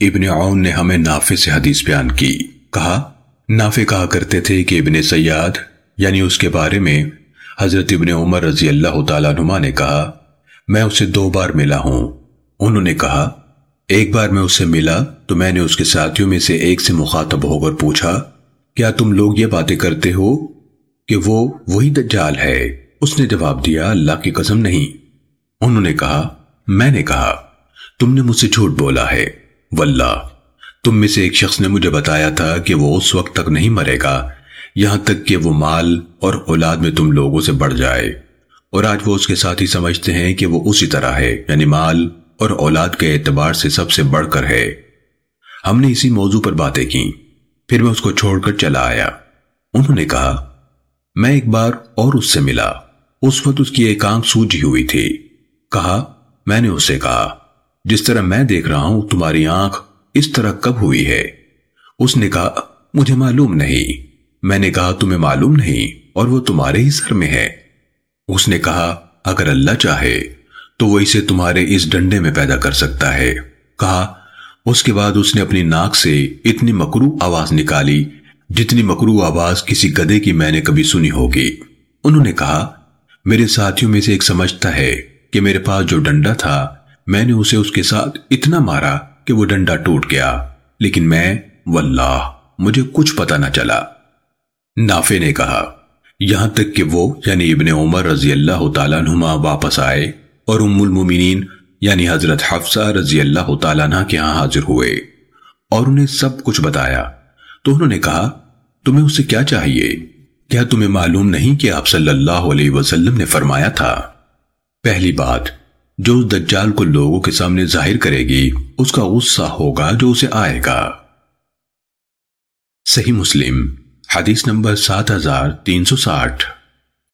ابن عون نے ہمیں نافع سے حدیث بیان کی۔ کہا، نافع کہا کرتے تھے کہ ابن سیاد یعنی اس کے بارے میں حضرت ابن عمر رضی اللہ تعالیٰ نما نے کہا، میں اسے دو بار ملا ہوں۔ انہوں نے کہا، ایک بار میں اسے ملا تو میں نے اس کے ساتھیوں میں سے ایک سے مخاطب ہو کر پوچھا، کیا تم لوگ یہ باتیں کرتے ہو کہ وہ وہی دجال ہے؟ اس نے جواب دیا، اللہ کی قسم نہیں۔ انہوں نے کہا، میں نے کہا، تم نے مجھ سے جھوٹ بولا ہے۔ واللہ، تم میں سے ایک شخص نے مجھے بتایا تھا کہ وہ اس وقت تک نہیں مرے گا، یہاں تک کہ وہ مال اور اولاد میں تم لوگوں سے بڑھ جائے۔ اور آج وہ اس کے ساتھ ہی سمجھتے ہیں کہ وہ اسی طرح ہے یعنی مال اور اولاد کے اعتبار سے سب سے بڑھ کر ہے۔ ہم نے اسی موضوع پر باتیں کی پھر میں اس کو چھوڑ کر چلا آیا۔ انہوں نے کہا، میں ایک بار اور اس سے ملا۔ اس وقت اس کی ایک آنکھ سوجی ہوئی تھی۔ کہا، میں نے اسے کہا۔ جس طرح میں دیکھ رہا ہوں، تمہاری آنکھ اس طرح کب ہوئی ہے؟ اس نے کہا، مجھے معلوم نہیں۔ میں نے کہا، تمہیں معلوم نہیں اور وہ تمہارے ہی سر میں ہے۔ اس نے کہا، اگر اللہ چاہے تو وہ اسے تمہارے اس ڈنڈے میں پیدا کر سکتا ہے۔ کہا، اس کے بعد اس نے اپنی ناک سے اتنی مکرو آواز نکالی جتنی مکرو آواز کسی گدے کی میں نے کبھی سنی ہوگی۔ انہوں نے کہا، میرے ساتھیوں میں سے ایک سمجھتا ہے کہ میرے پاس جو ڈنڈا تھا میں نے اسے اس کے ساتھ اتنا مارا کہ وہ ڈنڈا ٹوٹ گیا۔ لیکن میں، واللہ، مجھے کچھ پتا نہ چلا۔ نافع نے کہا، یہاں تک کہ وہ یعنی ابن عمر رضی اللہ تعالیٰ نما واپس آئے اور ام المومنین یعنی حضرت حفصہ رضی اللہ تعالیٰ عنہ کے ہاں حاضر ہوئے اور انہیں سب کچھ بتایا۔ تو انہوں نے کہا، تمہیں اسے کیا چاہیے؟ کیا تمہیں معلوم نہیں کہ آپ صلی اللہ علیہ وسلم نے فرمایا تھا؟ پہلی بات جو اس دجال کو لوگوں کے سامنے ظاہر کرے گی، اس کا غصہ ہوگا جو اسے آئے گا۔ صحیح مسلم، حدیث نمبر سات ہزار تین سو ساٹھ۔